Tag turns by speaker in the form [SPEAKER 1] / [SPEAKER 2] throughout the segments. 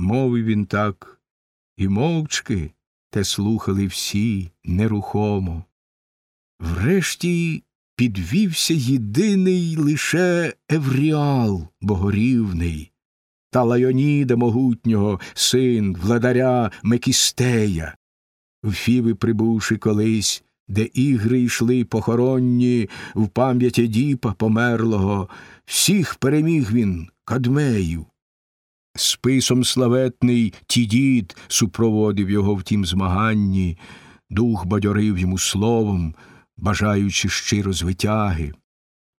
[SPEAKER 1] Мовив він так, і мовчки те слухали всі нерухомо. Врешті підвівся єдиний лише Евріал богорівний, та Лайоніда могутнього, син владаря Мекістея. В Фіви прибувши колись, де ігри йшли похоронні в пам'яті діпа померлого, всіх переміг він кадмею. Списом славетний Тідід супроводив його в тім змаганні, дух бадьорив йому словом, бажаючи щиро звитяги.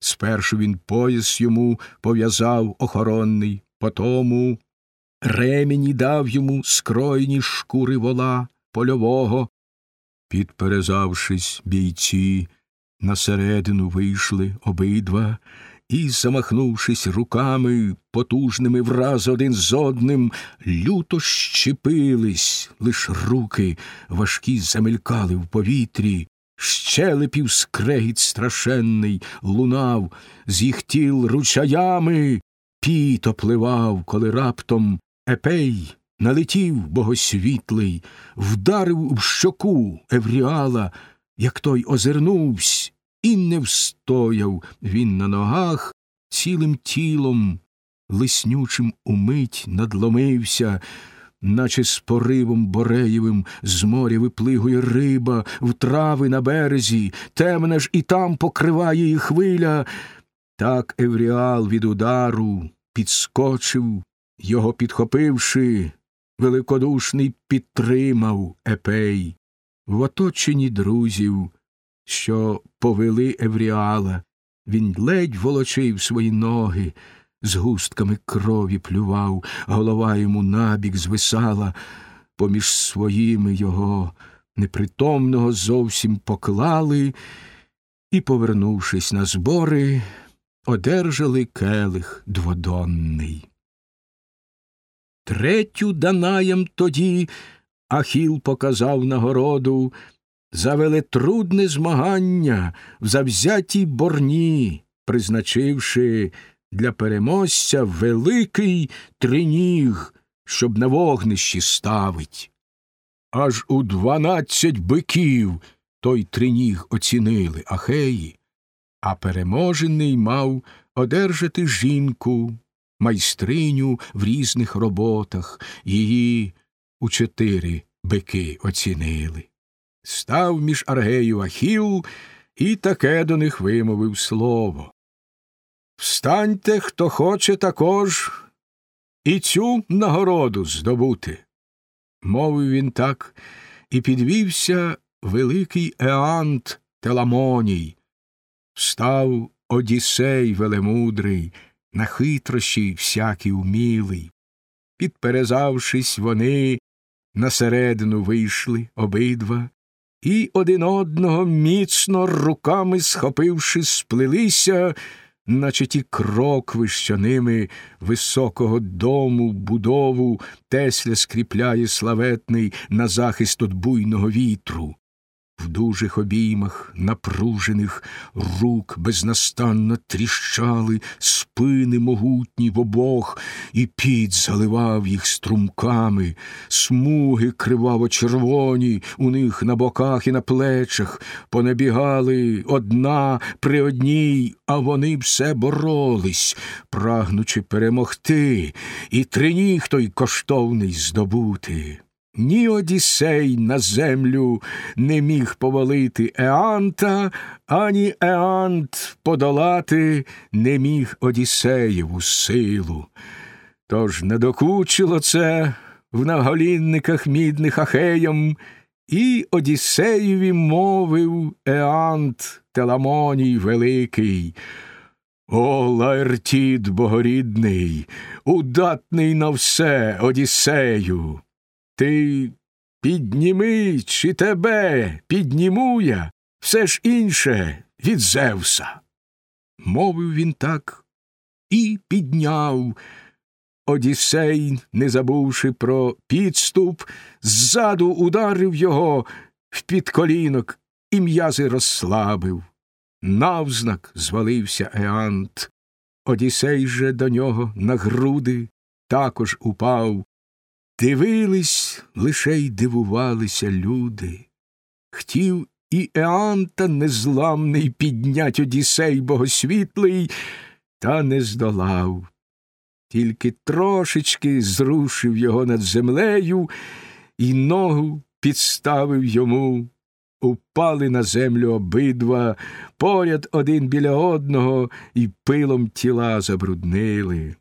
[SPEAKER 1] Спершу він пояс йому пов'язав охоронний, потому ремені дав йому скройні шкури вола польового. Підперезавшись, бійці, на середину вийшли обидва і, замахнувшись руками, потужними враз один з одним, люто щепились, лиш руки важкі замелькали в повітрі, щелепів скрегіт страшенний лунав, з їх тіл ручаями піт опливав, коли раптом епей налетів богосвітлий, вдарив в щоку Евріала, як той озирнувсь, і не встояв він на ногах цілим тілом, лиснючим умить надломився, наче з поривом бореєвим з моря виплигує риба в трави на березі, темна ж і там покриває її хвиля. Так Евріал від удару підскочив, його підхопивши, великодушний підтримав епей. В оточенні друзів, що повели Евріала, він ледь волочив свої ноги, з густками крові плював, голова йому набік звисала, поміж своїми його непритомного зовсім поклали і, повернувшись на збори, одержали келих дводонний. Третю Данаєм тоді Ахіл показав нагороду за велетрудне змагання в завзятій борні, призначивши для переможця великий триніг, щоб на вогнищі ставить. Аж у дванадцять биків той триніг оцінили ахеї, а переможений мав одержати жінку, майстриню в різних роботах, її у чотири бики оцінили. Став між Аргею Ахіл і таке до них вимовив слово. Встаньте, хто хоче також і цю нагороду здобути. Мовив він так, і підвівся великий Еант Теламоній. Встав Одіссей велемудрий, на хитрощі всякий умілий. Підперезавшись, вони на середину вийшли обидва, і один одного міцно руками схопивши, сплелися, наче ті крокви, що ними високого дому будову Тесля скріпляє славетний на захист от буйного вітру в дужих обіймах напружених рук безнастанно тріщали спини могутні в обох, і під заливав їх струмками, смуги криваво червоні у них на боках і на плечах, понабігали одна при одній, а вони все боролись, прагнучи перемогти, і триніг той коштовний здобути. Ні Одіссей на землю не міг повалити Еанта, ані Еант подолати не міг Одіссеєву силу. Тож не докучило це в наголінниках мідних ахеям, і Одіссеєві мовив Еант Теламоній Великий. О, Лаертід богорідний, удатний на все Одіссею. Ти підніми, чи тебе підніму я, все ж інше від Зевса. Мовив він так і підняв. Одіссей, не забувши про підступ, ззаду ударив його в підколінок і м'язи розслабив. Навзнак звалився Еант. Одіссей же до нього на груди також упав, Дивились, лише й дивувалися люди. Хтів і Еанта незламний піднять Одісей богосвітлий, та не здолав. Тільки трошечки зрушив його над землею і ногу підставив йому. Упали на землю обидва, поряд один біля одного, і пилом тіла забруднили.